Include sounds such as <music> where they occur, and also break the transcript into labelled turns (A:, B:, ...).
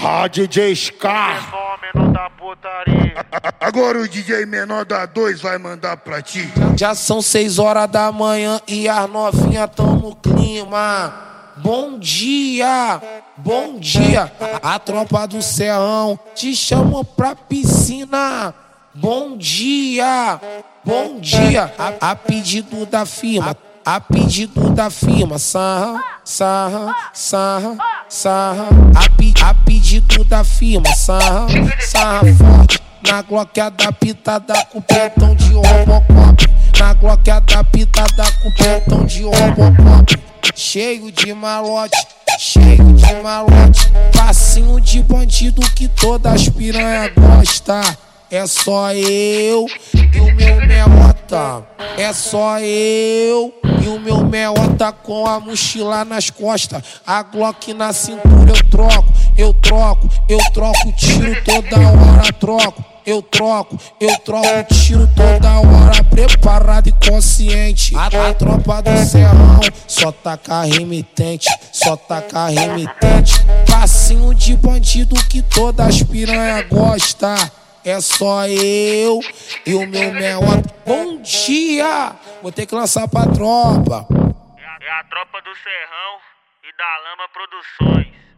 A: Rádio DJ Scar.
B: Só <laughs> menor da putaria.
A: Agora o DJ menor da 2 vai mandar pra ti.
C: Já são seis horas da manhã e as novinhas tão no clima. Bom dia, bom dia. A tropa do Serrão te chamou pra piscina. Bom dia, bom dia. A, a pedido da firma, a pedido da firma. Sarra, sarra, sarra, sarra. A, pe, a pedido da firma. Sarra, sarra forte. Na Glock adaptada com petão de Robocop. Na Glock adaptada com petão de Robocop. Cheio de malote, cheio de malote. Passinho de bandido que todas as piranha gosta. É só eu e o meu meota. É só eu e o meu meota com a mochila nas costas. A Glock na cintura eu troco, eu troco, eu troco tiro toda hora, troco. Eu troco, eu troco tiro toda hora, preparado e consciente. A, a tropa do serrão só taca remitente, só taca remitente. Passinho de bandido que todas as gosta. É só eu e o meu meota. Bom dia! Vou ter que lançar pra tropa.
B: É a, é a tropa do Serrão e da Lama Produções.